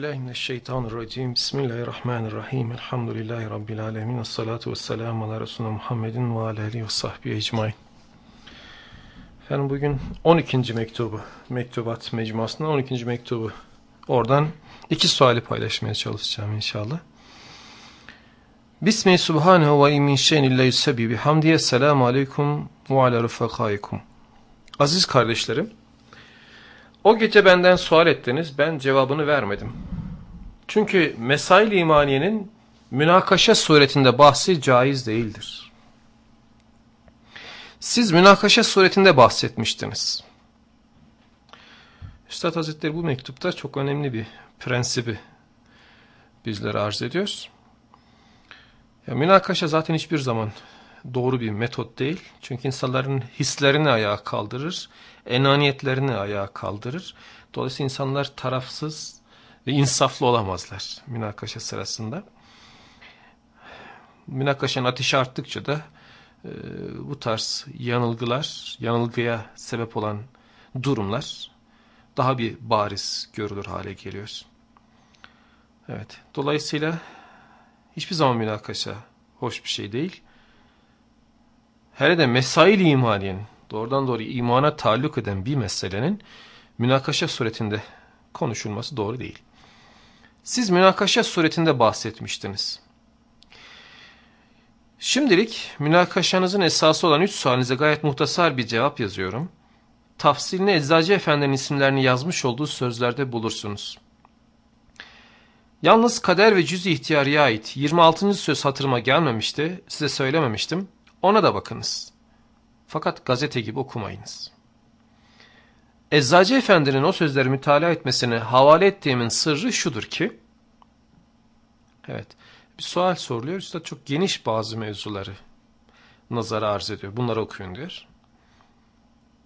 Billahi. Bismillahirrahmanirrahim. Elhamdülillahi rabbil alamin. Essalatu vesselamu ala resulina Muhammedin ve ala alihi ve sahbihi ecmaîn. Efendim bugün 12. mektubu, Mektubat Mecmuası'nın 12. mektubu. Oradan iki suali paylaşmaya çalışacağım inşallah. Bismi subhanehu ve min şeyin illa yusebbi bihamdiye selamu aleyküm ve ala rıfakaikum. Aziz kardeşlerim, o gece benden sual ettiniz, ben cevabını vermedim. Çünkü mesail imaniyenin münakaşa suretinde bahsi caiz değildir. Siz münakaşa suretinde bahsetmiştiniz. Üstad Hazretleri bu mektupta çok önemli bir prensibi bizlere arz ediyor. Ya, münakaşa zaten hiçbir zaman doğru bir metot değil. Çünkü insanların hislerini ayağa kaldırır, enaniyetlerini ayağa kaldırır. Dolayısıyla insanlar tarafsız ve insaflı olamazlar münakaşa sırasında. Münakaşanın ateşi arttıkça da e, bu tarz yanılgılar, yanılgıya sebep olan durumlar daha bir bariz görülür hale geliyor. Evet, dolayısıyla hiçbir zaman münakaşa hoş bir şey değil. Hele de mesail imaniyenin, doğrudan doğru imana taalluk eden bir meselenin münakaşa suretinde konuşulması doğru değil. Siz münakaşa suretinde bahsetmiştiniz. Şimdilik münakaşanızın esası olan üç sualinize gayet muhtasar bir cevap yazıyorum. Tafsilini Eczacı Efendi'nin isimlerini yazmış olduğu sözlerde bulursunuz. Yalnız kader ve cüz ihtiyarıya ait 26. söz hatırıma gelmemişti, size söylememiştim. Ona da bakınız. Fakat gazete gibi okumayınız. Eczacı Efendi'nin o sözleri mütalaa etmesini havale ettiğimin sırrı şudur ki, evet bir sual soruluyor, üstad çok geniş bazı mevzuları nazara arz ediyor. Bunları okuyun diyor.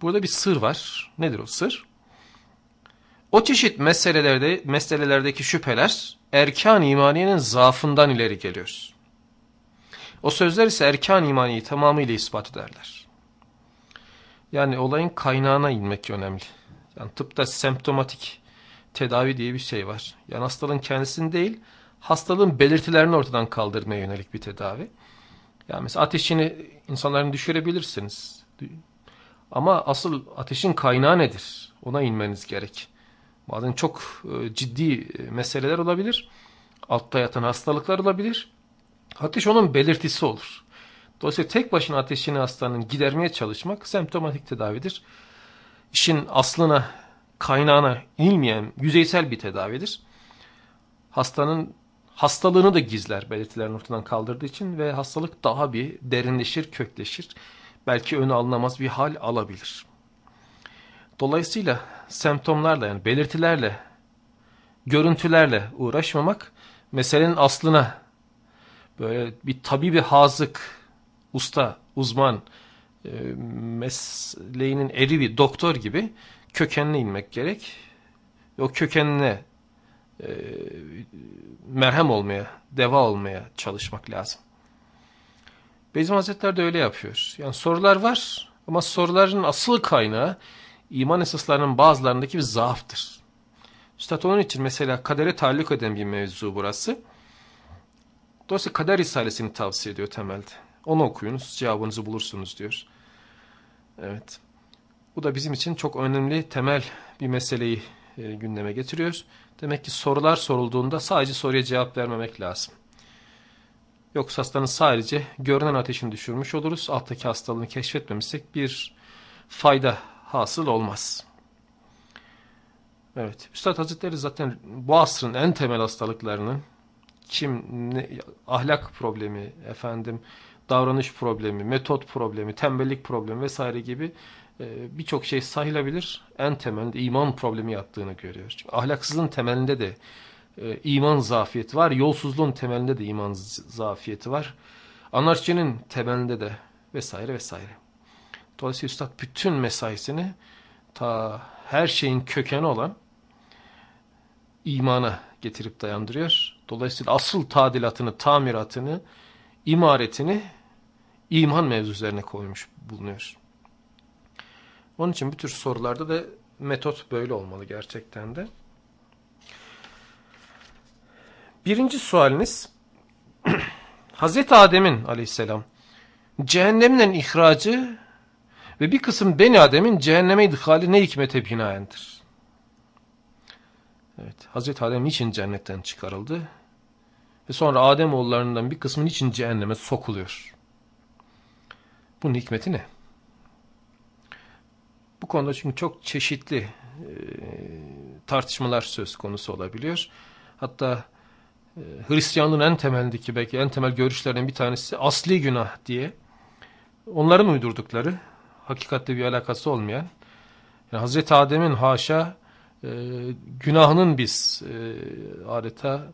Burada bir sır var. Nedir o sır? O çeşit meselelerde, meselelerdeki şüpheler erkan imaniyenin zaafından ileri geliyor. O sözler ise erkan imaniyi tamamıyla ispat ederler. Yani olayın kaynağına inmek önemli. Yani tıpta semptomatik tedavi diye bir şey var. Yani hastalığın kendisini değil, hastalığın belirtilerini ortadan kaldırmaya yönelik bir tedavi. Yani mesela ateşini insanların düşürebilirsiniz. Ama asıl ateşin kaynağı nedir? Ona inmeniz gerek. Bazen çok e, ciddi e, meseleler olabilir. Altta yatan hastalıklar olabilir. Ateş onun belirtisi olur. Dolayısıyla tek başına ateşini hastanın gidermeye çalışmak semptomatik tedavidir. İşin aslına, kaynağına inilmeyen yüzeysel bir tedavidir. Hastanın hastalığını da gizler belirtilerini ortadan kaldırdığı için ve hastalık daha bir derinleşir, kökleşir. Belki önü alınamaz bir hal alabilir. Dolayısıyla semptomlarla yani belirtilerle, görüntülerle uğraşmamak meselenin aslına böyle bir tabibi hazık, usta, uzman, e, mesleğinin eri bir doktor gibi kökenine inmek gerek. O kökenine e, merhem olmaya, deva olmaya çalışmak lazım. Beyzim Hazretleri de öyle yapıyor. Yani sorular var ama soruların asıl kaynağı iman esaslarının bazılarındaki bir zaaftır. Üstad onun için mesela kadere taalluk eden bir mevzu burası. Dolayısıyla kader risalesini tavsiye ediyor temelde. Onu okuyunuz, cevabınızı bulursunuz diyor. Evet. Bu da bizim için çok önemli, temel bir meseleyi e, gündeme getiriyor. Demek ki sorular sorulduğunda sadece soruya cevap vermemek lazım. Yoksa hastanın sadece görünen ateşini düşürmüş oluruz. Alttaki hastalığını keşfetmemişsek bir fayda hasıl olmaz. Evet. Üstad Hazretleri zaten bu asrın en temel hastalıklarının kim ne, ahlak problemi, efendim davranış problemi, metot problemi, tembellik problemi vesaire gibi e, birçok şey sayılabilir. En temelinde iman problemi yattığını görüyoruz. Çünkü ahlaksızlığın temelinde de e, iman zafiyeti var. Yolsuzluğun temelinde de iman zafiyeti var. Anarşinin temelinde de vesaire vesaire. Dolayısıyla Üstad bütün mesaisini ta her şeyin kökeni olan imana getirip dayandırıyor. Dolayısıyla asıl tadilatını, tamiratını, imaretini iman mevzu üzerine koymuş bulunuyor. Onun için bu tür sorularda da metot böyle olmalı gerçekten de. Birinci sualiniz Hazreti Adem'in aleyhisselam cehennemden ihracı ve bir kısım Beni Adem'in cehenneme idhali ne hikmete binaendir? Evet, Hazreti Adem niçin cennetten çıkarıldı? Ve sonra Adem oğullarından bir kısmı niçin cehenneme sokuluyor? Bunun hikmeti ne? Bu konuda çünkü çok çeşitli e, tartışmalar söz konusu olabiliyor. Hatta e, Hristiyanlığın en temeldeki belki en temel görüşlerden bir tanesi asli günah diye onların uydurdukları hakikatte bir alakası olmayan yani Hazreti Adem'in haşa e, günahının biz e, adeta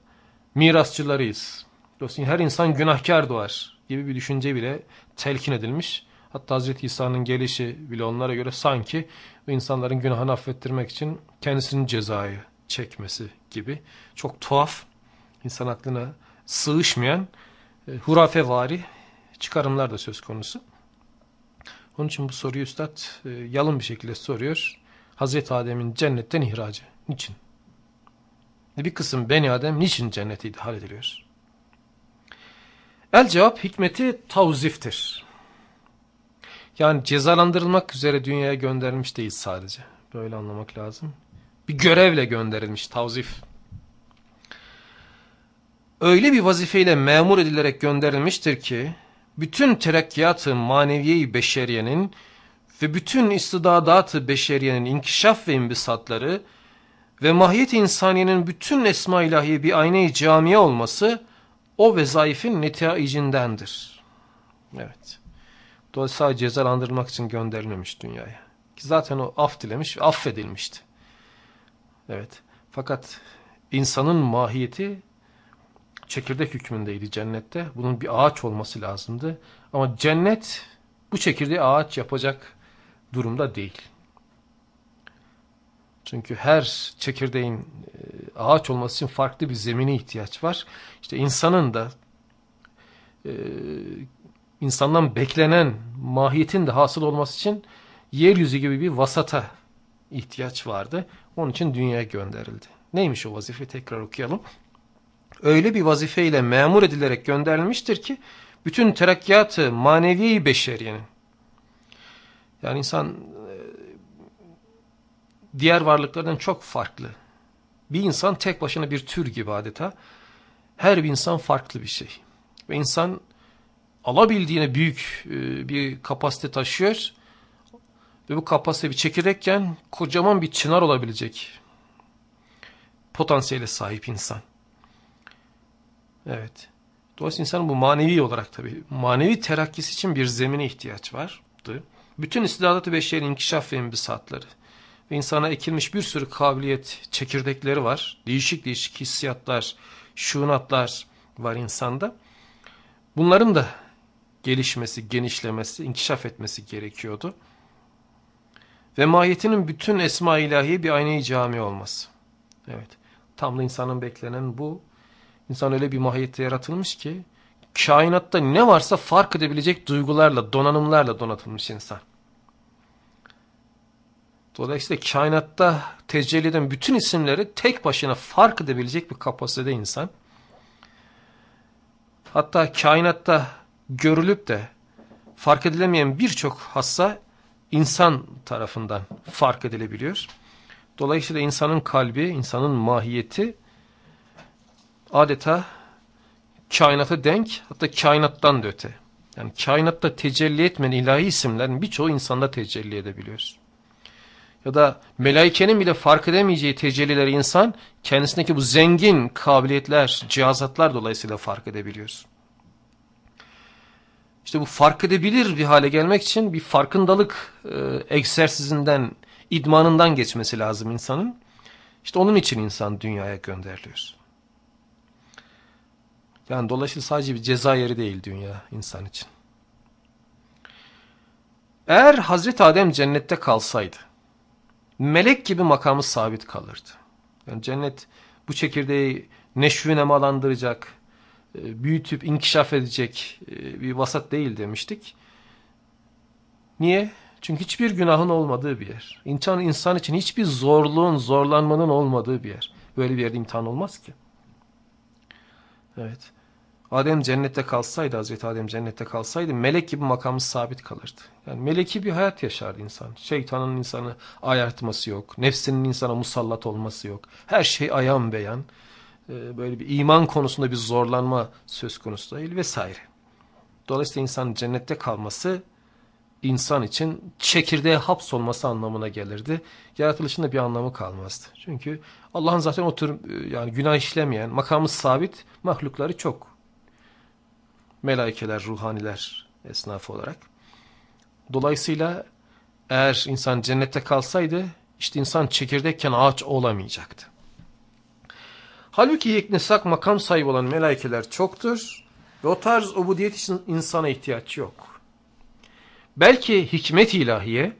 mirasçılarıyız. Dolayısıyla her insan günahkar doğar gibi bir düşünce bile telkin edilmiş. Hatta Hazreti İsa'nın gelişi bile onlara göre sanki insanların günahını affettirmek için kendisinin cezayı çekmesi gibi çok tuhaf, insan aklına sığışmayan e, hurafevari çıkarımlar da söz konusu. Onun için bu soruyu Üstad e, yalın bir şekilde soruyor. Hazreti Adem'in cennetten ihracı. Niçin? Bir kısım Beni Adem niçin cennete idhal ediliyor? El cevap hikmeti tavziftir. Yani cezalandırılmak üzere dünyaya gönderilmiş değil sadece. Böyle anlamak lazım. Bir görevle gönderilmiş tavzif. Öyle bir vazifeyle memur edilerek gönderilmiştir ki bütün terekkiyatı maneviyeyi beşeriyenin ve bütün istidadatı beşeriyenin inkişaf ve imbisatları ve mahiyet insaniyenin bütün esma ilahi bir aynayı camiye olması o vezaifin netaicindendir. Evet. Dolayısıyla sadece cezalandırılmak için gönderilmemiş dünyaya. Ki zaten o af dilemiş ve affedilmişti. Evet. Fakat insanın mahiyeti çekirdek hükmündeydi cennette. Bunun bir ağaç olması lazımdı. Ama cennet bu çekirdeği ağaç yapacak durumda değil. Çünkü her çekirdeğin e, ağaç olması için farklı bir zemine ihtiyaç var. İşte insanın da e, insandan beklenen mahiyetin de hasıl olması için yeryüzü gibi bir vasata ihtiyaç vardı. Onun için dünyaya gönderildi. Neymiş o vazife? Tekrar okuyalım. Öyle bir vazifeyle memur edilerek gönderilmiştir ki bütün terakkiyatı manevi beşeriyenin yani insan diğer varlıklardan çok farklı. Bir insan tek başına bir tür gibi adeta. Her bir insan farklı bir şey. Ve insan alabildiğine büyük e, bir kapasite taşıyor. Ve bu kapasite bir çekirdekken kocaman bir çınar olabilecek potansiyele sahip insan. Evet. Dolayısıyla insanın bu manevi olarak tabii manevi terakkisi için bir zemine ihtiyaç vardı. Bütün istidadat-ı beşerin inkişaf ve imbisatları insana ekilmiş bir sürü kabiliyet çekirdekleri var. Değişik değişik hissiyatlar, şuunatlar var insanda. Bunların da gelişmesi, genişlemesi, inkişaf etmesi gerekiyordu. Ve mahiyetinin bütün esma ilahi bir aynayı cami olması. Evet. Tam da insanın beklenen bu. İnsan öyle bir mahiyette yaratılmış ki kainatta ne varsa fark edebilecek duygularla, donanımlarla donatılmış insan. Dolayısıyla kainatta tecelli eden bütün isimleri tek başına fark edebilecek bir kapasitede insan. Hatta kainatta görülüp de fark edilemeyen birçok hassa insan tarafından fark edilebiliyor. Dolayısıyla insanın kalbi, insanın mahiyeti adeta kainata denk hatta kainattan da öte. Yani kainatta tecelli etmeyen ilahi isimlerin birçoğu insanda tecelli edebiliyoruz. Ya da melaikenin bile fark edemeyeceği tecellileri insan kendisindeki bu zengin kabiliyetler, cihazatlar dolayısıyla fark edebiliyoruz. İşte bu fark edebilir bir hale gelmek için bir farkındalık e, egzersizinden, idmanından geçmesi lazım insanın. İşte onun için insan dünyaya gönderiliyor. Yani dolayısıyla sadece bir ceza yeri değil dünya insan için. Eğer Hazreti Adem cennette kalsaydı, melek gibi makamı sabit kalırdı. Yani cennet bu çekirdeği neşvi nemalandıracak, e, büyütüp inkişaf edecek e, bir vasat değil demiştik. Niye? Çünkü hiçbir günahın olmadığı bir yer. İnsan, insan için hiçbir zorluğun, zorlanmanın olmadığı bir yer. Böyle bir yerde imtihan olmaz ki. Evet. Adem cennette kalsaydı, Hazreti Adem cennette kalsaydı melek gibi makamı sabit kalırdı. Yani meleki bir hayat yaşardı insan. Şeytanın insanı ayartması yok. Nefsinin insana musallat olması yok. Her şey ayan beyan. Ee, böyle bir iman konusunda bir zorlanma söz konusu değil vesaire. Dolayısıyla insanın cennette kalması insan için çekirdeğe hapsolması anlamına gelirdi. Yaratılışında bir anlamı kalmazdı. Çünkü Allah'ın zaten o tür e, yani günah işlemeyen, makamı sabit mahlukları çok. Melaikeler, ruhaniler esnafı olarak. Dolayısıyla eğer insan cennette kalsaydı işte insan çekirdekken ağaç olamayacaktı. Halbuki yeknesak makam sahibi olan melaikeler çoktur ve o tarz ubudiyet için insana ihtiyaç yok. Belki hikmet ilahiye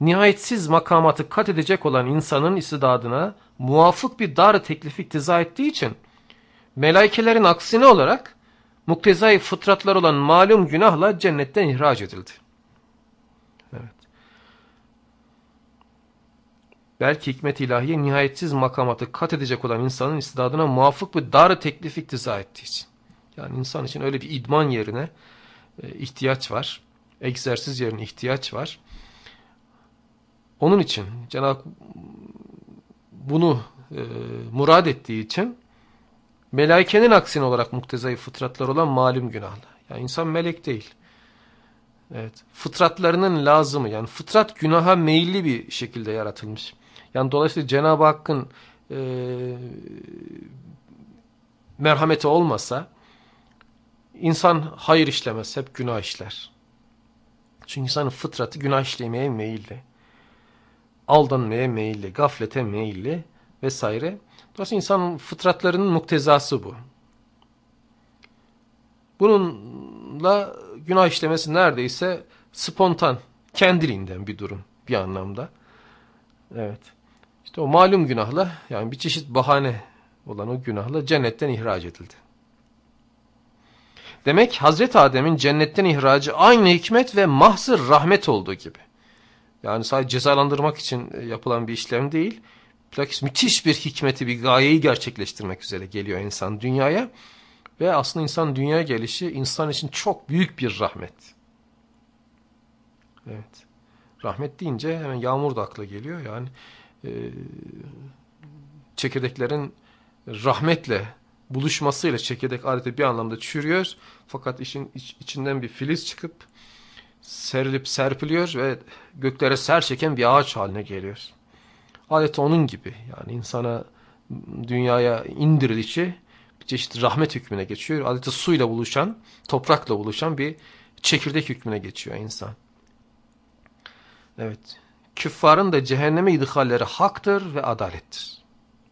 nihayetsiz makamatı kat edecek olan insanın istidadına muvafık bir dar teklif iktiza ettiği için melaikelerin aksine olarak muktezai fıtratlar olan malum günahla cennetten ihraç edildi. Evet. Belki hikmet ilahiye nihayetsiz makamatı kat edecek olan insanın istidadına muvafık bir dar teklif iktiza ettiği için. Yani insan için öyle bir idman yerine e, ihtiyaç var. Egzersiz yerine ihtiyaç var. Onun için Cenab-ı bunu e, murad ettiği için melaikenin aksine olarak muktezai fıtratlar olan malum günahlı. Yani insan melek değil. Evet. Fıtratlarının lazımı yani fıtrat günaha meyilli bir şekilde yaratılmış. Yani dolayısıyla Cenab-ı Hakk'ın e, merhameti olmasa insan hayır işlemez, hep günah işler. Çünkü insanın fıtratı günah işlemeye meyilli. Aldanmaya meyilli, gaflete meyilli vesaire. Dolayısıyla insanın fıtratlarının muktezası bu. Bununla günah işlemesi neredeyse spontan, kendiliğinden bir durum bir anlamda. Evet. İşte o malum günahla yani bir çeşit bahane olan o günahla cennetten ihraç edildi. Demek Hazreti Adem'in cennetten ihracı aynı hikmet ve mahzır rahmet olduğu gibi. Yani sadece cezalandırmak için yapılan bir işlem değil. Bilakis müthiş bir hikmeti, bir gayeyi gerçekleştirmek üzere geliyor insan dünyaya. Ve aslında insan dünyaya gelişi insan için çok büyük bir rahmet. Evet. Rahmet deyince hemen yağmur da akla geliyor. Yani e, çekirdeklerin rahmetle buluşmasıyla çekirdek adeta bir anlamda çürüyor. Fakat işin iç, içinden bir filiz çıkıp serilip serpiliyor ve göklere ser çeken bir ağaç haline geliyor. Adeta onun gibi yani insana dünyaya indirilişi bir çeşit rahmet hükmüne geçiyor. Adeta suyla buluşan, toprakla buluşan bir çekirdek hükmüne geçiyor insan. Evet. Küffarın da cehenneme idhalleri haktır ve adalettir.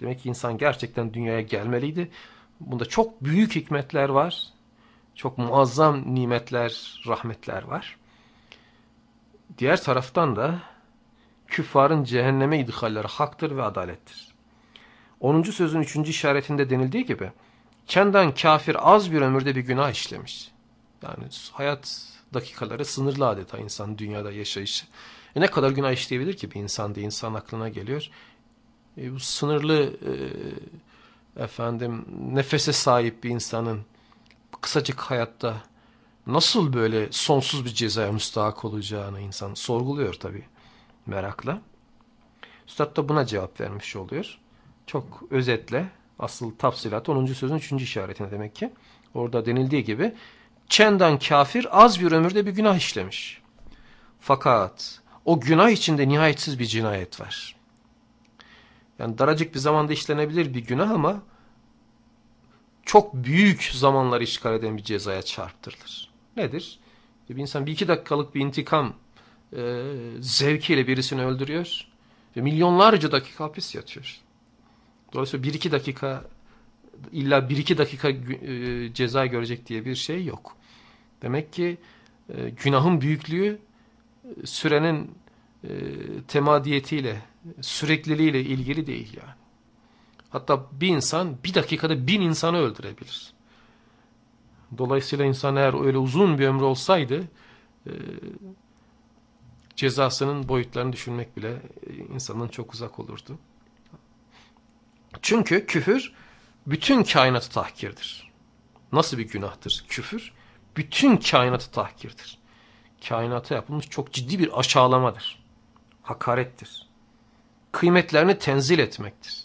Demek ki insan gerçekten dünyaya gelmeliydi. Bunda çok büyük hikmetler var. Çok muazzam nimetler, rahmetler var. Diğer taraftan da küffarın cehenneme idhalleri haktır ve adalettir. 10. sözün 3. işaretinde denildiği gibi kendan kafir az bir ömürde bir günah işlemiş. Yani hayat dakikaları sınırlı adeta insan dünyada yaşayışı. E ne kadar günah işleyebilir ki bir insan diye insan aklına geliyor. E bu sınırlı e, efendim nefese sahip bir insanın kısacık hayatta nasıl böyle sonsuz bir cezaya müstahak olacağını insan sorguluyor tabii merakla. Üstad da buna cevap vermiş oluyor. Çok özetle asıl tafsilat 10. sözün 3. işaretine demek ki. Orada denildiği gibi çendan kafir az bir ömürde bir günah işlemiş. Fakat o günah içinde nihayetsiz bir cinayet var. Yani daracık bir zamanda işlenebilir bir günah ama çok büyük zamanlar işgal eden bir cezaya çarptırılır. Nedir? Bir insan bir iki dakikalık bir intikam e, zevkiyle birisini öldürüyor ve milyonlarca dakika hapis yatıyor. Dolayısıyla bir iki dakika illa bir iki dakika e, ceza görecek diye bir şey yok. Demek ki e, günahın büyüklüğü e, sürenin e, temadiyetiyle, sürekliliğiyle ilgili değil yani. Hatta bir insan bir dakikada bin insanı öldürebilir. Dolayısıyla insan eğer öyle uzun bir ömrü olsaydı e, cezasının boyutlarını düşünmek bile e, insanın çok uzak olurdu. Çünkü küfür bütün kainatı tahkirdir. Nasıl bir günahtır küfür? Bütün kainatı tahkirdir. Kainata yapılmış çok ciddi bir aşağılamadır. Hakarettir. Kıymetlerini tenzil etmektir.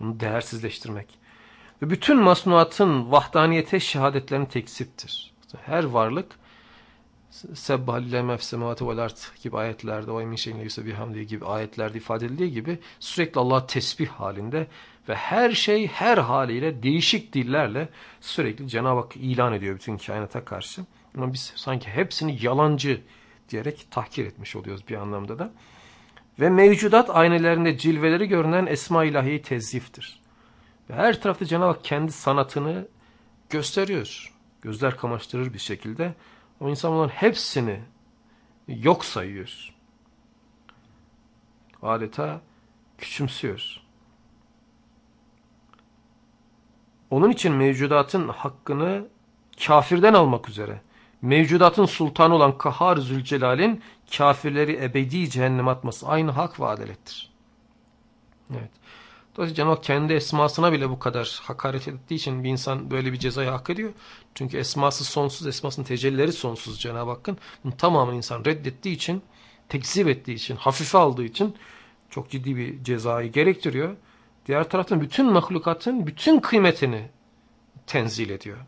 Bunu değersizleştirmek. Ve bütün masnuatın vahdaniyete şehadetlerini tekziptir. Her varlık Sebbahallâhe mefsemâti vel art gibi ayetlerde ve emin şeyin yusebbihamdihi gibi ayetlerde ifade edildiği gibi sürekli Allah tesbih halinde ve her şey her haliyle değişik dillerle sürekli Cenab-ı Hak ilan ediyor bütün kainata karşı. Ama biz sanki hepsini yalancı diyerek tahkir etmiş oluyoruz bir anlamda da. Ve mevcudat aynelerinde cilveleri görünen Esma ilahi teziftir. Ve her tarafta Cenab-ı Hak kendi sanatını gösteriyor. Gözler kamaştırır bir şekilde. O insanların hepsini yok sayıyor. Adeta küçümsüyor. Onun için mevcudatın hakkını kafirden almak üzere mevcudatın sultanı olan Kahar Zülcelal'in kafirleri ebedi cehennem atması aynı hak ve adalettir. Evet. Dolayısıyla Cenab-ı kendi esmasına bile bu kadar hakaret ettiği için bir insan böyle bir cezayı hak ediyor. Çünkü esması sonsuz, esmasının tecellileri sonsuz Cenab-ı Hakk'ın. Bunu tamamen insan reddettiği için, tekzip ettiği için, hafife aldığı için çok ciddi bir cezayı gerektiriyor. Diğer taraftan bütün mahlukatın bütün kıymetini tenzil ediyor.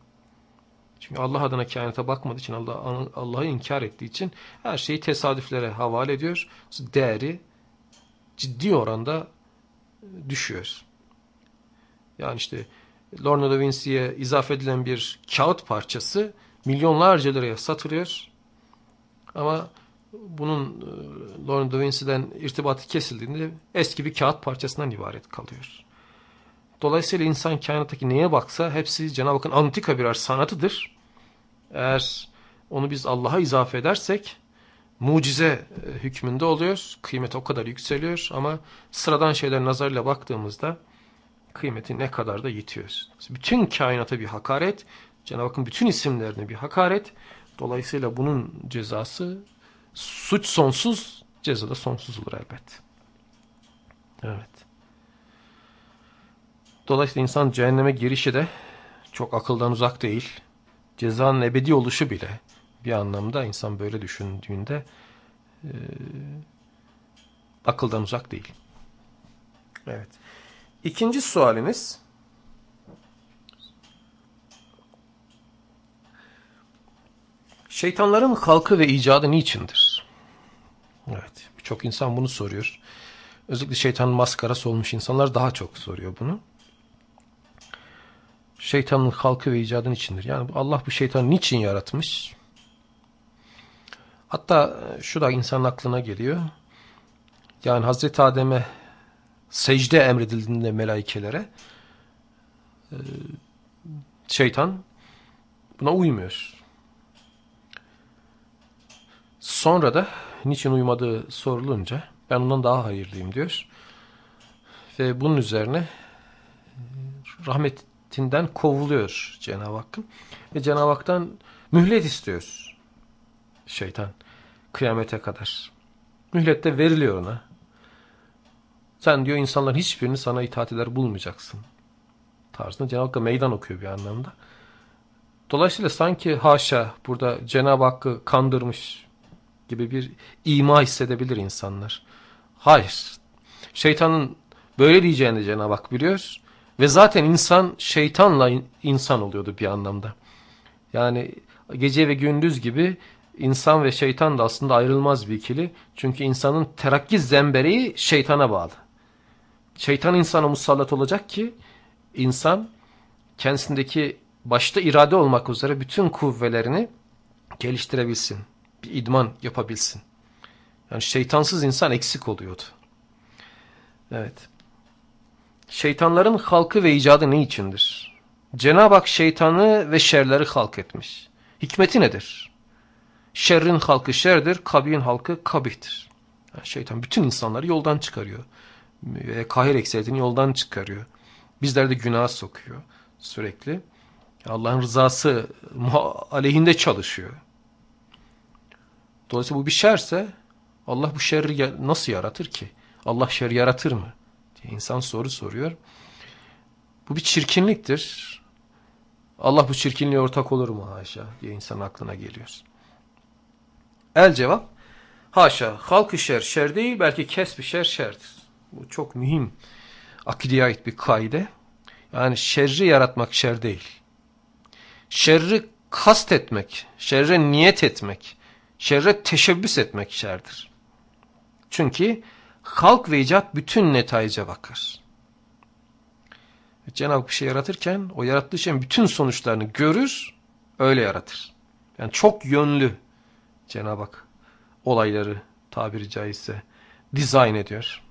Çünkü Allah adına kainata bakmadığı için, Allah Allah'ı inkar ettiği için her şeyi tesadüflere havale ediyor. Değeri ciddi oranda düşüyor. Yani işte Lorna da Vinci'ye izafe edilen bir kağıt parçası milyonlarca liraya satılıyor. Ama bunun e, Lorna da Vinci'den irtibatı kesildiğinde eski bir kağıt parçasından ibaret kalıyor. Dolayısıyla insan kainattaki neye baksa hepsi Cenab-ı Hakk'ın antika birer sanatıdır. Eğer onu biz Allah'a izafe edersek mucize e, hükmünde oluyor. Kıymet o kadar yükseliyor ama sıradan şeyler nazarıyla baktığımızda kıymeti ne kadar da yitiyor. Bütün kainata bir hakaret, Cenab-ı Hakk'ın bütün isimlerine bir hakaret. Dolayısıyla bunun cezası suç sonsuz, ceza da sonsuz olur elbet. Evet. Dolayısıyla insan cehenneme girişi de çok akıldan uzak değil. Cezanın ebedi oluşu bile bir anlamda insan böyle düşündüğünde e, akıldan uzak değil. Evet. İkinci sualiniz Şeytanların halkı ve icadı niçindir? Evet. Birçok insan bunu soruyor. Özellikle şeytanın maskarası olmuş insanlar daha çok soruyor bunu. Şeytanın halkı ve icadın içindir. Yani Allah bu şeytanı niçin yaratmış? Hatta e, şu da insanın aklına geliyor. Yani Hazreti Adem'e secde emredildiğinde melaikelere e, şeytan buna uymuyor. Sonra da niçin uymadığı sorulunca ben ondan daha hayırlıyım diyor. Ve bunun üzerine e, rahmetinden kovuluyor Cenab-ı Hakk'ın. Ve Cenab-ı Hak'tan mühlet istiyor şeytan kıyamete kadar. Mühlet de veriliyor ona. Sen diyor insanların hiçbirini sana itaat eder bulmayacaksın. Tarzında Cenab-ı Hakk'a meydan okuyor bir anlamda. Dolayısıyla sanki haşa burada Cenab-ı Hakk'ı kandırmış gibi bir ima hissedebilir insanlar. Hayır. Şeytanın böyle diyeceğini Cenab-ı Hak biliyor. Ve zaten insan şeytanla insan oluyordu bir anlamda. Yani gece ve gündüz gibi insan ve şeytan da aslında ayrılmaz bir ikili. Çünkü insanın terakki zembereği şeytana bağlı. Şeytan insana musallat olacak ki insan kendisindeki başta irade olmak üzere bütün kuvvelerini geliştirebilsin. Bir idman yapabilsin. Yani şeytansız insan eksik oluyordu. Evet. Şeytanların halkı ve icadı ne içindir? Cenab-ı Hak şeytanı ve şerleri halk etmiş. Hikmeti nedir? Şerrin halkı şerdir, kabihin halkı kabihtir. Yani şeytan bütün insanları yoldan çıkarıyor. Ve kahir ekseritini yoldan çıkarıyor. Bizler de günaha sokuyor sürekli. Allah'ın rızası aleyhinde çalışıyor. Dolayısıyla bu bir şerse Allah bu şerri nasıl yaratır ki? Allah şer yaratır mı? diye insan soru soruyor. Bu bir çirkinliktir. Allah bu çirkinliğe ortak olur mu haşa diye insan aklına geliyor. El cevap haşa halk şer şer değil belki kes bir şer şerdir. Bu çok mühim akideye ait bir kaide. Yani şerri yaratmak şer değil. Şerri kast etmek, şerre niyet etmek, şerre teşebbüs etmek şerdir. Çünkü halk ve icat bütün netayice bakar. Cenab-ı bir şey yaratırken o yarattığı şeyin bütün sonuçlarını görür, öyle yaratır. Yani çok yönlü Cenab-ı Hak olayları tabiri caizse dizayn ediyor.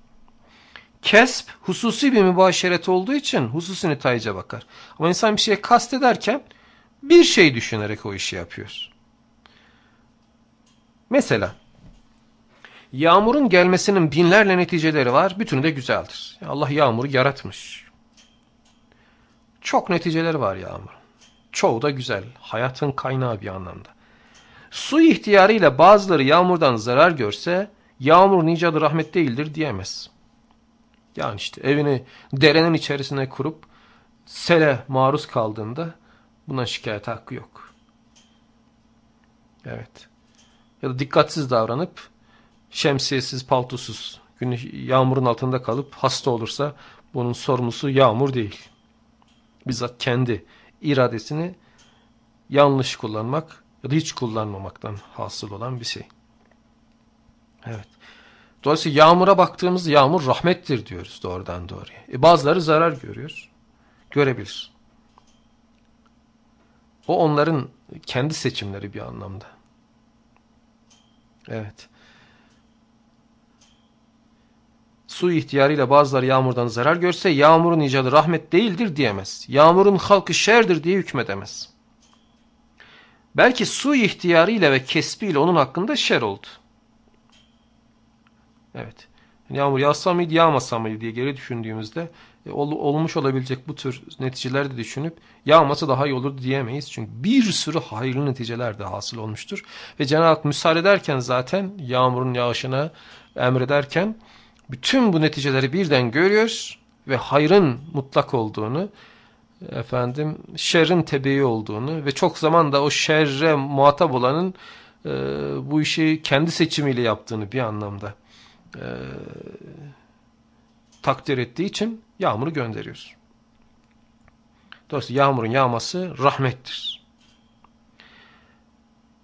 Kesp hususi bir mübaşeret olduğu için hususi netayice bakar. Ama insan bir şeye kastederken bir şey düşünerek o işi yapıyor. Mesela yağmurun gelmesinin binlerle neticeleri var. Bütünü de güzeldir. Allah yağmuru yaratmış. Çok neticeleri var yağmur. Çoğu da güzel. Hayatın kaynağı bir anlamda. Su ihtiyarıyla bazıları yağmurdan zarar görse yağmur nicadı rahmet değildir diyemez. Yani işte evini derenin içerisine kurup sele maruz kaldığında buna şikayet hakkı yok. Evet. Ya da dikkatsiz davranıp şemsiyesiz, paltosuz, yağmurun altında kalıp hasta olursa bunun sorumlusu yağmur değil. Bizzat kendi iradesini yanlış kullanmak ya da hiç kullanmamaktan hasıl olan bir şey. Evet. Dolayısıyla yağmura baktığımız yağmur rahmettir diyoruz doğrudan doğruya. E bazıları zarar görüyor. Görebilir. O onların kendi seçimleri bir anlamda. Evet. Su ihtiyarıyla bazıları yağmurdan zarar görse yağmurun icadı rahmet değildir diyemez. Yağmurun halkı şerdir diye hükmedemez. Belki su ihtiyarıyla ve kesbiyle onun hakkında şer oldu. Evet. Yağmur yağsa mıydı yağmasa mıydı diye geri düşündüğümüzde e, ol, olmuş olabilecek bu tür neticeler de düşünüp yağması daha iyi olur diyemeyiz. Çünkü bir sürü hayırlı neticeler de hasıl olmuştur. Ve Cenab-ı Hak müsaade ederken zaten yağmurun yağışına emrederken bütün bu neticeleri birden görüyor ve hayrın mutlak olduğunu efendim şerrin tebeği olduğunu ve çok zaman da o şerre muhatap olanın e, bu işi kendi seçimiyle yaptığını bir anlamda e, takdir ettiği için yağmuru gönderiyor. Dolayısıyla yağmurun yağması rahmettir.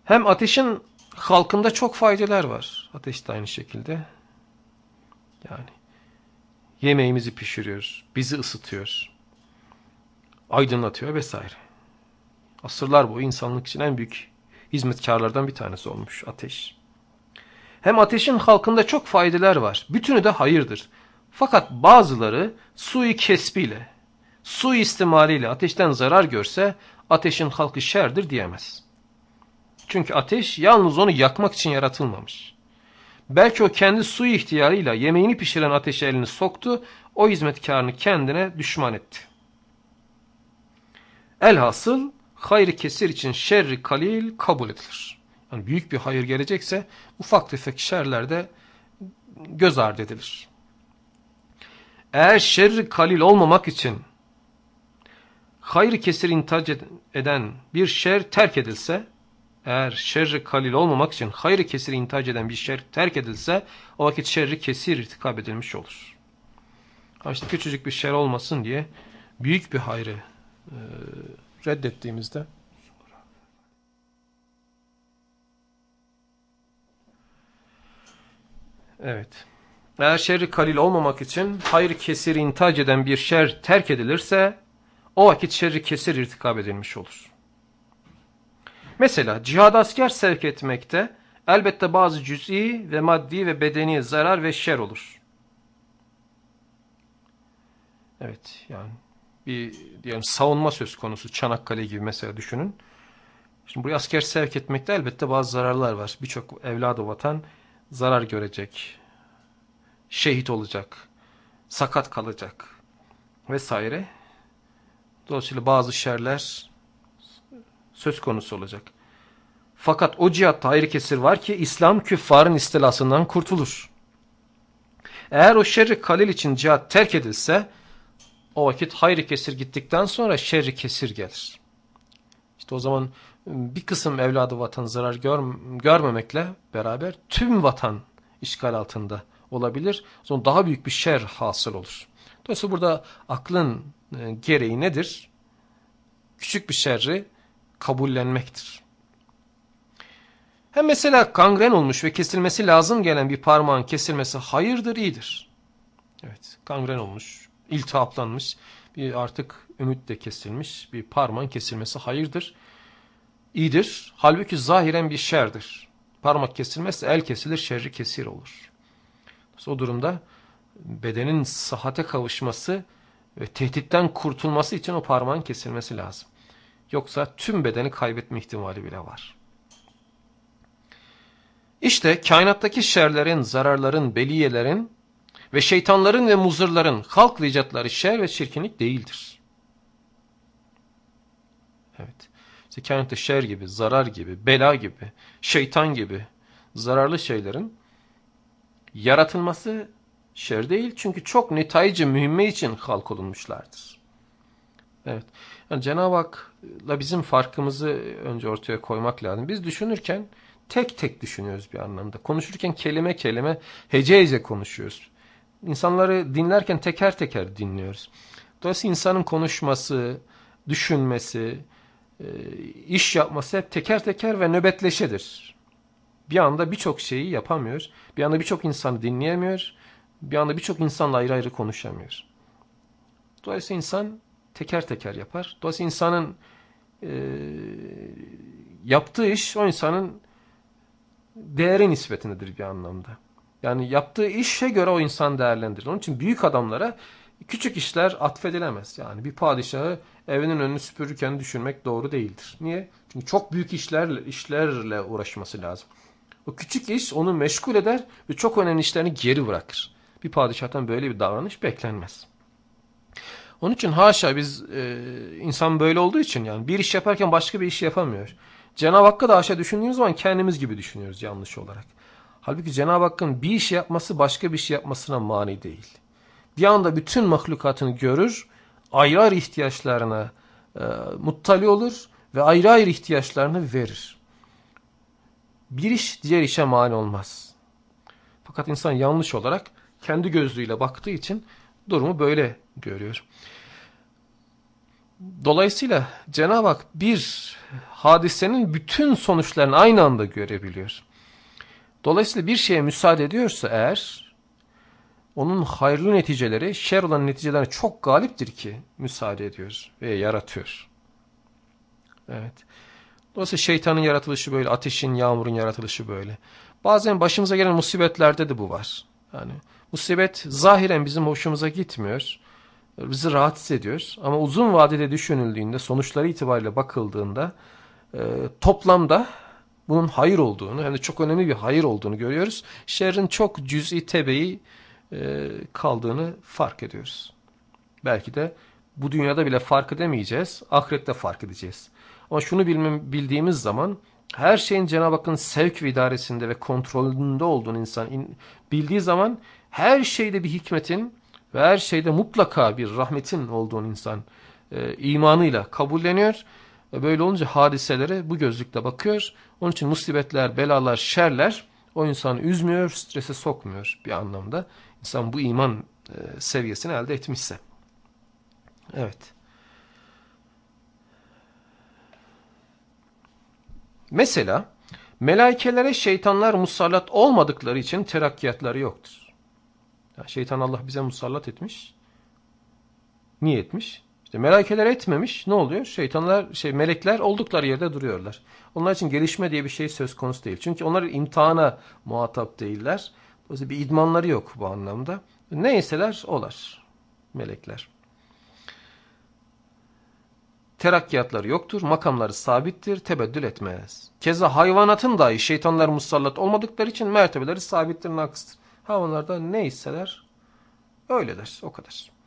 Hem ateşin halkında çok faydalar var. Ateş de aynı şekilde. Yani yemeğimizi pişiriyor, bizi ısıtıyor, aydınlatıyor vesaire. Asırlar bu insanlık için en büyük hizmetkarlardan bir tanesi olmuş ateş. Hem ateşin halkında çok faydeler var. Bütünü de hayırdır. Fakat bazıları sui kesbiyle, su istimaliyle ateşten zarar görse ateşin halkı şerdir diyemez. Çünkü ateş yalnız onu yakmak için yaratılmamış. Belki o kendi su ihtiyarıyla yemeğini pişiren ateşe elini soktu, o hizmetkarını kendine düşman etti. Elhasıl hayrı kesir için şerri kalil kabul edilir. Yani büyük bir hayır gelecekse ufak tefek şerler de göz ardı edilir. Eğer şerri kalil olmamak için hayrı kesir intac eden bir şer terk edilse, eğer şerri kalil olmamak için hayrı kesir intac eden bir şer terk edilse, o vakit şerri kesir irtikab edilmiş olur. İşte küçücük bir şer olmasın diye büyük bir hayrı reddettiğimizde Evet. Eğer şerri kalil olmamak için hayır kesir intac eden bir şer terk edilirse o vakit şerri kesir irtikab edilmiş olur. Mesela cihad asker sevk etmekte elbette bazı cüz'i ve maddi ve bedeni zarar ve şer olur. Evet yani bir diyelim savunma söz konusu Çanakkale gibi mesela düşünün. Şimdi buraya asker sevk etmekte elbette bazı zararlar var. Birçok evladı vatan zarar görecek, şehit olacak, sakat kalacak vesaire. Dolayısıyla bazı şerler söz konusu olacak. Fakat o cihatta ayrı kesir var ki İslam küffarın istilasından kurtulur. Eğer o şerri kalil için cihat terk edilse o vakit hayrı kesir gittikten sonra şerri kesir gelir. İşte o zaman bir kısım evladı vatan zarar gör, görmemekle beraber tüm vatan işgal altında olabilir. Zaman daha büyük bir şer hasıl olur. Dolayısıyla burada aklın e, gereği nedir? Küçük bir şerri kabullenmektir. Hem mesela kangren olmuş ve kesilmesi lazım gelen bir parmağın kesilmesi hayırdır, iyidir. Evet, kangren olmuş, iltihaplanmış, bir artık ümit de kesilmiş, bir parmağın kesilmesi hayırdır, iyidir. Halbuki zahiren bir şerdir. Parmak kesilmezse el kesilir, şerri kesir olur. O durumda bedenin sıhhate kavuşması ve tehditten kurtulması için o parmağın kesilmesi lazım. Yoksa tüm bedeni kaybetme ihtimali bile var. İşte kainattaki şerlerin, zararların, beliyelerin ve şeytanların ve muzırların halk icatları şer ve çirkinlik değildir. Evet. İşte kainatta şer gibi, zarar gibi, bela gibi, şeytan gibi zararlı şeylerin yaratılması şer değil. Çünkü çok netayici mühimme için halk olunmuşlardır. Evet. Yani Cenab-ı Hak'la bizim farkımızı önce ortaya koymak lazım. Biz düşünürken tek tek düşünüyoruz bir anlamda. Konuşurken kelime kelime hece hece konuşuyoruz. İnsanları dinlerken teker teker dinliyoruz. Dolayısıyla insanın konuşması, düşünmesi, e, iş yapması hep teker teker ve nöbetleşedir. Bir anda birçok şeyi yapamıyor. Bir anda birçok insanı dinleyemiyor. Bir anda birçok insanla ayrı ayrı konuşamıyor. Dolayısıyla insan teker teker yapar. Dolayısıyla insanın e, yaptığı iş o insanın değeri nispetindedir bir anlamda. Yani yaptığı işe göre o insan değerlendirilir. Onun için büyük adamlara küçük işler atfedilemez. Yani bir padişahı evinin önünü süpürürken düşünmek doğru değildir. Niye? Çünkü çok büyük işlerle, işlerle uğraşması lazım. O küçük iş onu meşgul eder ve çok önemli işlerini geri bırakır. Bir padişahtan böyle bir davranış beklenmez. Onun için haşa biz e, insan böyle olduğu için yani bir iş yaparken başka bir iş yapamıyor. Cenab-ı Hakk'a da haşa düşündüğümüz zaman kendimiz gibi düşünüyoruz yanlış olarak. Halbuki Cenab-ı Hakk'ın bir iş yapması başka bir şey yapmasına mani değil. Bir anda bütün mahlukatını görür, ayrı ayrı ihtiyaçlarına e, muttali olur ve ayrı ayrı ihtiyaçlarını verir. Bir iş diğer işe mani olmaz. Fakat insan yanlış olarak kendi gözlüğüyle baktığı için durumu böyle görüyor. Dolayısıyla Cenab-ı Hak bir hadisenin bütün sonuçlarını aynı anda görebiliyor. Dolayısıyla bir şeye müsaade ediyorsa eğer onun hayırlı neticeleri şer olan neticelerine çok galiptir ki müsaade ediyor ve yaratıyor. Evet. Dolayısıyla şeytanın yaratılışı böyle, ateşin, yağmurun yaratılışı böyle. Bazen başımıza gelen musibetlerde de bu var. Yani musibet zahiren bizim hoşumuza gitmiyor bizi rahatsız ediyor. Ama uzun vadede düşünüldüğünde, sonuçları itibariyle bakıldığında e, toplamda bunun hayır olduğunu, hem de çok önemli bir hayır olduğunu görüyoruz. Şerrin çok cüz'i tebeyi e, kaldığını fark ediyoruz. Belki de bu dünyada bile fark edemeyeceğiz, ahirette fark edeceğiz. Ama şunu bilmem, bildiğimiz zaman her şeyin Cenab-ı Hakk'ın sevk ve idaresinde ve kontrolünde olduğunu insan in, bildiği zaman her şeyde bir hikmetin, ve her şeyde mutlaka bir rahmetin olduğunu insan e, imanıyla kabulleniyor. Böyle olunca hadiselere bu gözlükle bakıyor. Onun için musibetler, belalar, şerler o insanı üzmüyor, strese sokmuyor bir anlamda. İnsan bu iman e, seviyesini elde etmişse. Evet. Mesela melaikelere şeytanlar musallat olmadıkları için terakkiyatları yoktur. Şeytan Allah bize musallat etmiş. Niye etmiş? İşte melaikeler etmemiş. Ne oluyor? Şeytanlar, şey melekler oldukları yerde duruyorlar. Onlar için gelişme diye bir şey söz konusu değil. Çünkü onlar imtihana muhatap değiller. Dolayısıyla bir idmanları yok bu anlamda. Neyseler olar melekler. Terakkiyatları yoktur, makamları sabittir, tebeddül etmez. Keza hayvanatın dahi şeytanlar musallat olmadıkları için mertebeleri sabittir, nakıstır. Hayvanlarda ne hisseler öyledir. O kadar.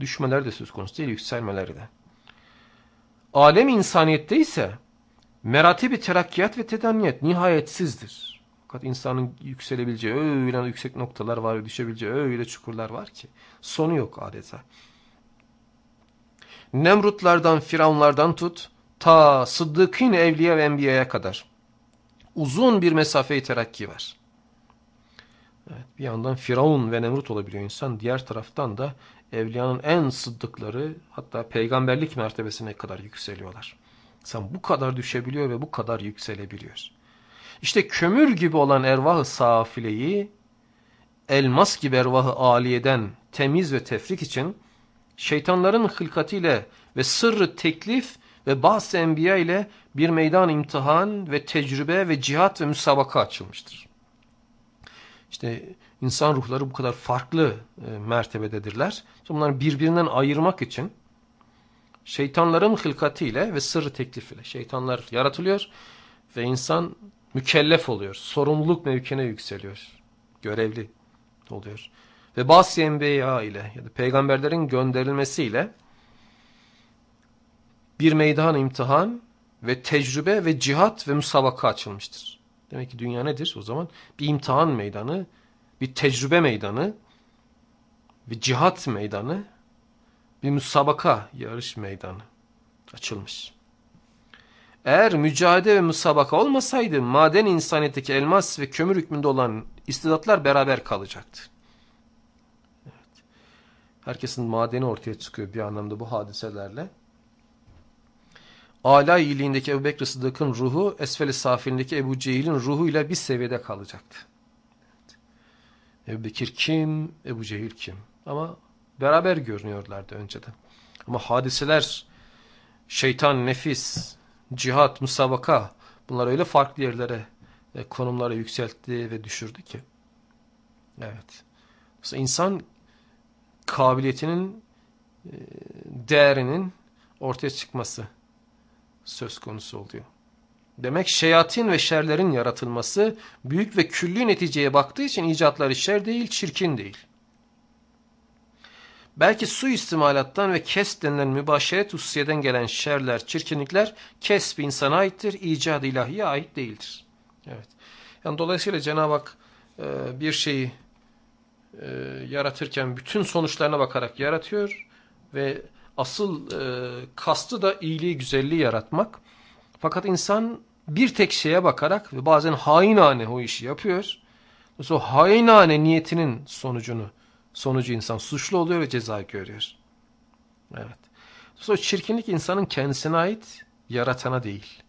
Düşmeler de söz konusu değil, yükselmeleri de. Alem insaniyette ise meratibi terakkiyat ve tedanniyet nihayetsizdir. Fakat insanın yükselebileceği öyle yüksek noktalar var, düşebileceği öyle çukurlar var ki sonu yok adeta. Nemrutlardan, firavunlardan tut, ta Sıddıkîn Evliya ve Enbiya'ya kadar uzun bir mesafeyi terakki var. Evet, bir yandan Firavun ve Nemrut olabiliyor insan. Diğer taraftan da evliyanın en sıddıkları hatta peygamberlik mertebesine kadar yükseliyorlar. Sen bu kadar düşebiliyor ve bu kadar yükselebiliyor. İşte kömür gibi olan ervah-ı safileyi elmas gibi ervah-ı aliyeden temiz ve tefrik için şeytanların hılkatiyle ve sırrı teklif ve bazı enbiya ile bir meydan imtihan ve tecrübe ve cihat ve müsabaka açılmıştır. İşte insan ruhları bu kadar farklı e, mertebededirler. Bunları birbirinden ayırmak için şeytanların hılkatiyle ve sırrı teklifiyle şeytanlar yaratılıyor ve insan mükellef oluyor. Sorumluluk mevkine yükseliyor. Görevli oluyor. Ve bazı enbiya ile ya da peygamberlerin gönderilmesiyle bir meydan imtihan ve tecrübe ve cihat ve musabaka açılmıştır. Demek ki dünya nedir o zaman? Bir imtihan meydanı, bir tecrübe meydanı, bir cihat meydanı, bir musabaka yarış meydanı açılmış. Eğer mücadele ve musabaka olmasaydı maden insaniyetteki elmas ve kömür hükmünde olan istidatlar beraber kalacaktı. Evet. Herkesin madeni ortaya çıkıyor bir anlamda bu hadiselerle. Ala iyiliğindeki Ebu Bekir Sıddık'ın ruhu Esfel-i Safilindeki Ebu Cehil'in ruhuyla bir seviyede kalacaktı. Ebu Bekir kim? Ebu Cehil kim? Ama beraber görünüyorlardı önceden. Ama hadiseler, şeytan, nefis, cihat, musabaka bunlar öyle farklı yerlere, e, konumlara yükseltti ve düşürdü ki. Evet. Mesela insan kabiliyetinin, e, değerinin ortaya çıkması söz konusu oluyor. Demek şeyatin ve şerlerin yaratılması büyük ve külli neticeye baktığı için icatları şer değil, çirkin değil. Belki su istimalattan ve kes denilen mübaşeret hususiyeden gelen şerler, çirkinlikler kesb insana aittir, icat ilahiye ait değildir. Evet. Yani dolayısıyla Cenab-ı Hak e, bir şeyi e, yaratırken bütün sonuçlarına bakarak yaratıyor ve asıl e, kastı da iyiliği, güzelliği yaratmak. Fakat insan bir tek şeye bakarak ve bazen hainane o işi yapıyor. O hainane niyetinin sonucunu, sonucu insan suçlu oluyor ve ceza görüyor. Evet. Sonra çirkinlik insanın kendisine ait, yaratana değil.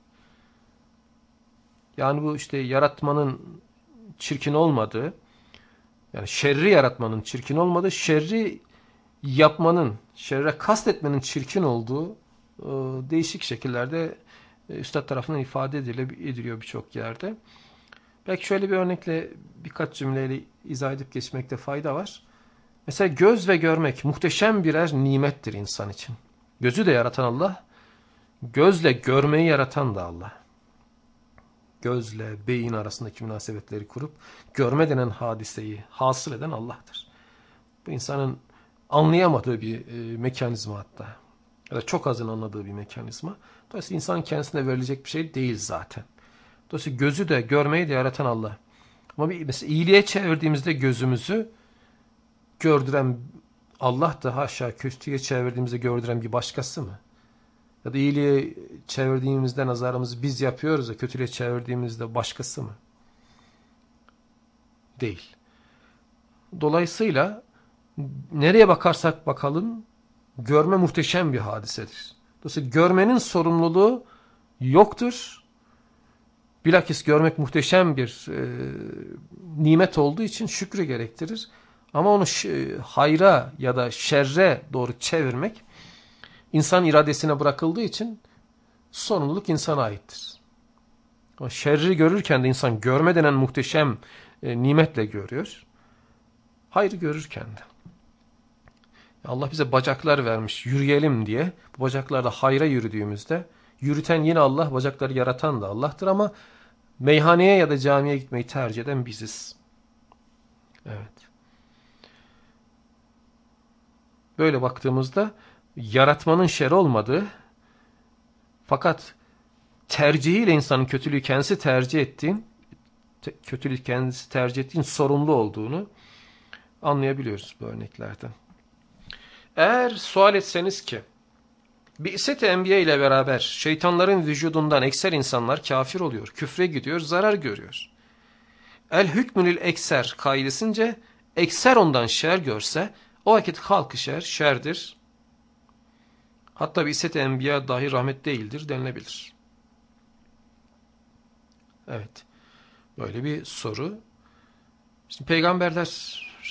Yani bu işte yaratmanın çirkin olmadığı, yani şerri yaratmanın çirkin olmadığı, şerri yapmanın, şerre kastetmenin çirkin olduğu e, değişik şekillerde üstad tarafından ifade ediliyor birçok yerde. Belki şöyle bir örnekle birkaç cümleyle izah edip geçmekte fayda var. Mesela göz ve görmek muhteşem birer nimettir insan için. Gözü de yaratan Allah, gözle görmeyi yaratan da Allah. Gözle beyin arasındaki münasebetleri kurup görme denen hadiseyi hasıl eden Allah'tır. Bu insanın anlayamadığı bir e, mekanizma hatta. Ya da çok azın anladığı bir mekanizma. Dolayısıyla insan kendisine verilecek bir şey değil zaten. Dolayısıyla gözü de görmeyi de yaratan Allah. Ama bir, mesela iyiliğe çevirdiğimizde gözümüzü gördüren Allah da haşa kötüye çevirdiğimizde gördüren bir başkası mı? Ya da iyiliğe çevirdiğimizde nazarımızı biz yapıyoruz da kötülüğe çevirdiğimizde başkası mı? Değil. Dolayısıyla nereye bakarsak bakalım görme muhteşem bir hadisedir. Dolayısıyla görmenin sorumluluğu yoktur. Bilakis görmek muhteşem bir e, nimet olduğu için şükrü gerektirir. Ama onu hayra ya da şerre doğru çevirmek insan iradesine bırakıldığı için sorumluluk insana aittir. O şerri görürken de insan görme denen muhteşem e, nimetle görüyor. Hayrı görürken de. Allah bize bacaklar vermiş yürüyelim diye. Bu bacaklarda hayra yürüdüğümüzde yürüten yine Allah, bacakları yaratan da Allah'tır ama meyhaneye ya da camiye gitmeyi tercih eden biziz. Evet. Böyle baktığımızda yaratmanın şer olmadığı fakat tercihiyle insanın kötülüğü kendisi tercih ettiğin kötülük kendisi tercih ettiğin sorumlu olduğunu anlayabiliyoruz bu örneklerden. Eğer sual etseniz ki Bi'set-i Enbiya ile beraber şeytanların vücudundan ekser insanlar kafir oluyor, küfre gidiyor, zarar görüyor. El hükmünül ekser kaidesince ekser ondan şer görse o vakit halkı şer, şerdir. Hatta Bi'set-i Enbiya dahi rahmet değildir denilebilir. Evet. Böyle bir soru. Şimdi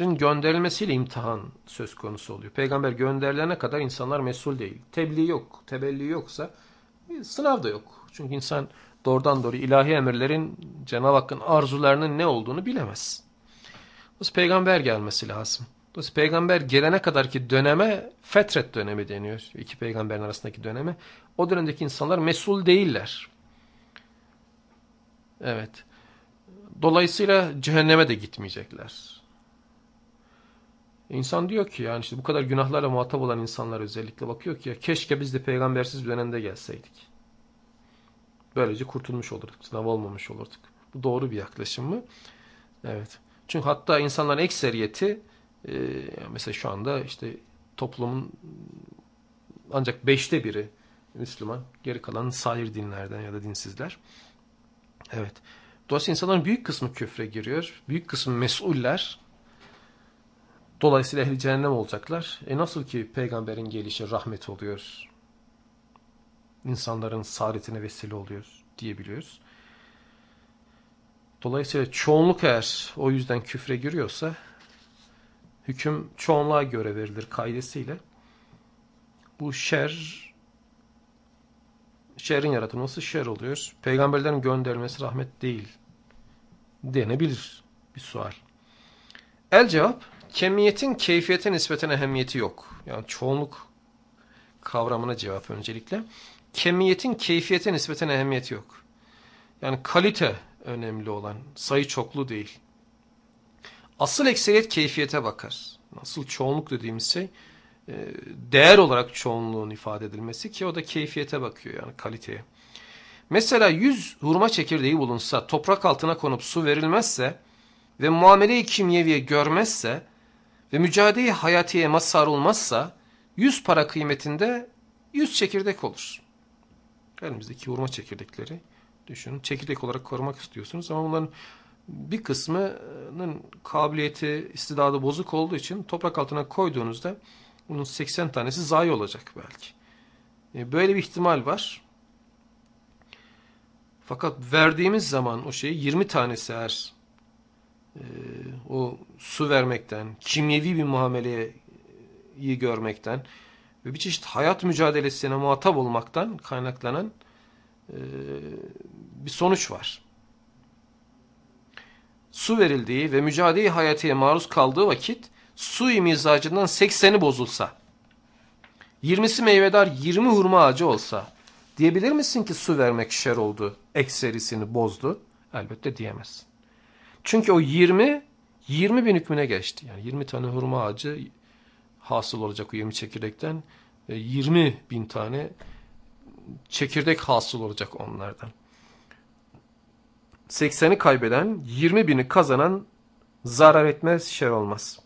peygamberlerin gönderilmesiyle imtihan söz konusu oluyor. Peygamber gönderilene kadar insanlar mesul değil. Tebliğ yok, tebelli yoksa sınav da yok. Çünkü insan doğrudan doğru ilahi emirlerin Cenab-ı Hakk'ın arzularının ne olduğunu bilemez. Dolayısıyla peygamber gelmesi lazım. Dolayısıyla peygamber gelene kadarki döneme fetret dönemi deniyor. İki peygamberin arasındaki döneme. O dönemdeki insanlar mesul değiller. Evet. Dolayısıyla cehenneme de gitmeyecekler. İnsan diyor ki yani işte bu kadar günahlarla muhatap olan insanlar özellikle bakıyor ki ya keşke biz de peygambersiz bir dönemde gelseydik. Böylece kurtulmuş olurduk, sınav olmamış olurduk. Bu doğru bir yaklaşım mı? Evet. Çünkü hatta insanların ekseriyeti e, mesela şu anda işte toplumun ancak beşte biri Müslüman, geri kalan sair dinlerden ya da dinsizler. Evet. Dolayısıyla insanların büyük kısmı küfre giriyor. Büyük kısmı mesuller. Dolayısıyla ehli cehennem olacaklar. E nasıl ki peygamberin gelişi rahmet oluyor. İnsanların saadetine vesile oluyor diyebiliyoruz. Dolayısıyla çoğunluk eğer o yüzden küfre giriyorsa hüküm çoğunluğa göre verilir kaidesiyle. Bu şer şerrin yaratılması şer oluyor. Peygamberlerin gönderilmesi rahmet değil denebilir bir sual. El cevap, kemiyetin keyfiyete nispeten ehemmiyeti yok. Yani çoğunluk kavramına cevap öncelikle. Kemiyetin keyfiyete nispeten ehemmiyeti yok. Yani kalite önemli olan, sayı çoklu değil. Asıl ekseriyet keyfiyete bakar. Nasıl çoğunluk dediğimiz şey, e, değer olarak çoğunluğun ifade edilmesi ki o da keyfiyete bakıyor yani kaliteye. Mesela 100 hurma çekirdeği bulunsa, toprak altına konup su verilmezse ve muamele-i kimyeviye görmezse ve mücadele hayatiye mazhar olmazsa 100 para kıymetinde 100 çekirdek olur. Elimizdeki hurma çekirdekleri düşünün. Çekirdek olarak korumak istiyorsunuz ama bunların bir kısmının kabiliyeti, istidadı bozuk olduğu için toprak altına koyduğunuzda bunun 80 tanesi zayi olacak belki. E, böyle bir ihtimal var. Fakat verdiğimiz zaman o şeyi 20 tanesi eğer e, o su vermekten, kimyevi bir muameleye iyi görmekten ve bir çeşit hayat mücadelesine muhatap olmaktan kaynaklanan e, bir sonuç var. Su verildiği ve mücadele hayatiye maruz kaldığı vakit su mizacından 80'i bozulsa, 20'si meyvedar 20 hurma ağacı olsa, Diyebilir misin ki su vermek şer oldu, ekserisini bozdu? Elbette diyemezsin. Çünkü o 20, 20 bin hükmüne geçti. Yani 20 tane hurma ağacı hasıl olacak o 20 çekirdekten. 20 bin tane çekirdek hasıl olacak onlardan. 80'i kaybeden, 20 bini kazanan zarar etmez, şer olmaz.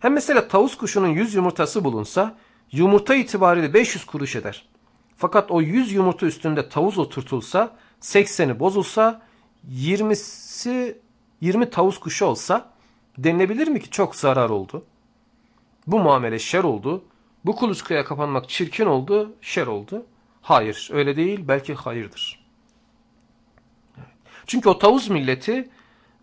Hem mesela tavus kuşunun 100 yumurtası bulunsa, yumurta itibariyle 500 kuruş eder. Fakat o 100 yumurta üstünde tavus oturtulsa 80'i bozulsa 20'si 20 tavus kuşu olsa denilebilir mi ki çok zarar oldu? Bu muamele şer oldu. Bu kuluçkaya kapanmak çirkin oldu, şer oldu. Hayır öyle değil belki hayırdır. Çünkü o tavus milleti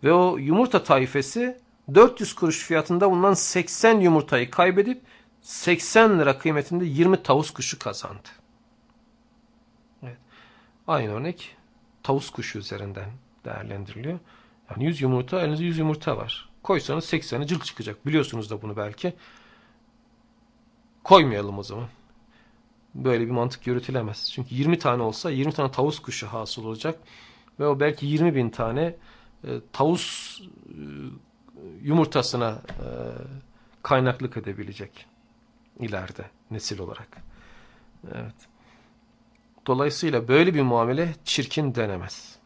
ve o yumurta taifesi 400 kuruş fiyatında bulunan 80 yumurtayı kaybedip 80 lira kıymetinde 20 tavus kuşu kazandı. Aynı örnek tavus kuşu üzerinden değerlendiriliyor. Yani 100 yumurta, elinizde 100 yumurta var. Koysanız 80'i cılk çıkacak. Biliyorsunuz da bunu belki. Koymayalım o zaman. Böyle bir mantık yürütülemez. Çünkü 20 tane olsa 20 tane tavus kuşu hasıl olacak. Ve o belki 20 bin tane e, tavus e, yumurtasına e, kaynaklık edebilecek ileride nesil olarak. Evet. Dolayısıyla böyle bir muamele çirkin denemez.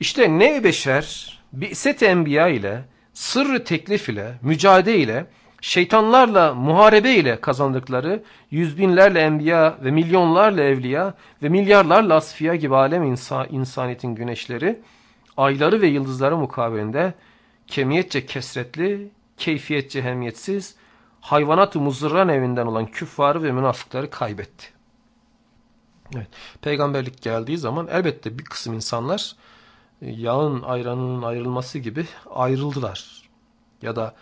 İşte ne beşer bi'set enbiya ile sırrı teklif ile mücadele ile şeytanlarla muharebe ile kazandıkları yüz binlerle enbiya ve milyonlarla evliya ve milyarlarla asfiya gibi alem insa, insaniyetin güneşleri, ayları ve yıldızları mukabelinde kemiyetçe kesretli, keyfiyetçe hemiyetsiz, hayvanat-ı muzırran evinden olan küffarı ve münafıkları kaybetti. Evet, peygamberlik geldiği zaman elbette bir kısım insanlar yağın ayranının ayrılması gibi ayrıldılar. Ya da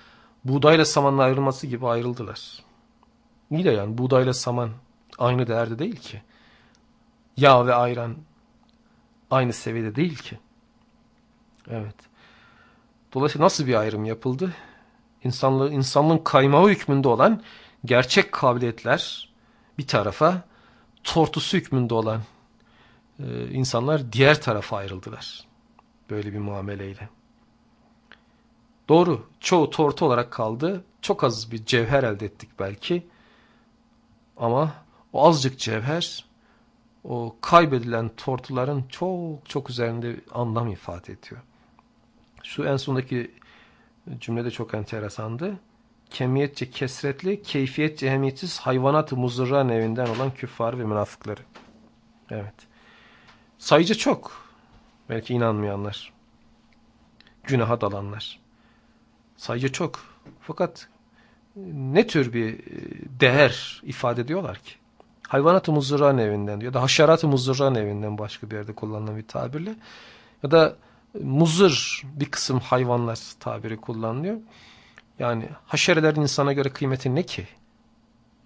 buğdayla samanın ayrılması gibi ayrıldılar. İyi de yani buğdayla saman aynı değerde değil ki. Yağ ve ayran aynı seviyede değil ki. Evet. Dolayısıyla nasıl bir ayrım yapıldı? İnsanlığı, insanlığın kaymağı hükmünde olan gerçek kabiliyetler bir tarafa, tortusu hükmünde olan e, insanlar diğer tarafa ayrıldılar. Böyle bir muameleyle. Doğru, çoğu tortu olarak kaldı. Çok az bir cevher elde ettik belki. Ama o azıcık cevher, o kaybedilen tortuların çok çok üzerinde anlam ifade ediyor. Şu en sondaki cümlede çok enteresandı. Kemiyetçe kesretli, keyfiyetçe ehemmiyetsiz hayvanat-ı muzırran evinden olan küffar ve münafıkları. Evet. Sayıca çok. Belki inanmayanlar. Günaha dalanlar. Sayıca çok. Fakat ne tür bir e, değer ifade ediyorlar ki? Hayvanat-ı muzırran evinden ya da haşerat-ı muzırran evinden başka bir yerde kullanılan bir tabirle ya da muzır bir kısım hayvanlar tabiri kullanılıyor. Yani haşerelerin insana göre kıymeti ne ki?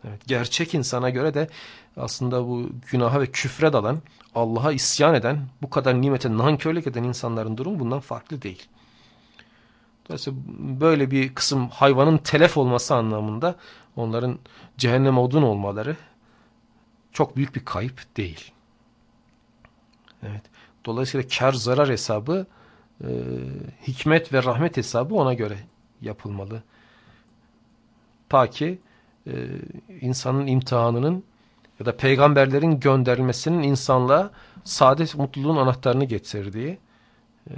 Evet, gerçek insana göre de aslında bu günaha ve küfre dalan, Allah'a isyan eden, bu kadar nimete nankörlük eden insanların durumu bundan farklı değil. Dolayısıyla böyle bir kısım hayvanın telef olması anlamında onların cehennem odun olmaları çok büyük bir kayıp değil. Evet. Dolayısıyla kar zarar hesabı e, hikmet ve rahmet hesabı ona göre yapılmalı. Ta ki e, insanın imtihanının ya da peygamberlerin gönderilmesinin insanlığa saadet mutluluğun anahtarını getirdiği e,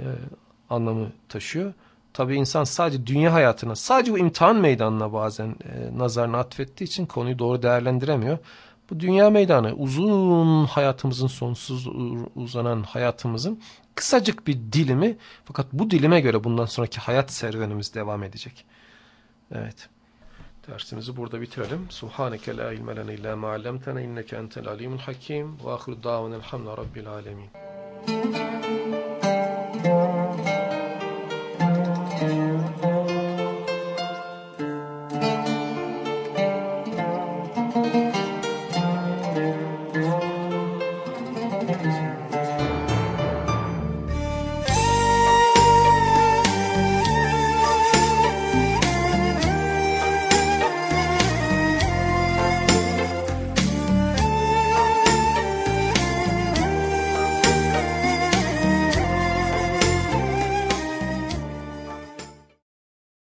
anlamı taşıyor. Tabi insan sadece dünya hayatına, sadece bu imtihan meydanına bazen e, nazarını atfettiği için konuyu doğru değerlendiremiyor. Bu dünya meydanı uzun hayatımızın sonsuz uzanan hayatımızın kısacık bir dilimi fakat bu dilime göre bundan sonraki hayat serüvenimiz devam edecek. Evet. Dersimizi burada bitirelim. Subhaneke la ilme lene illa ma allamtena inneke entel alimul hakim ve ahiru davana elhamdülillahi rabbil alamin.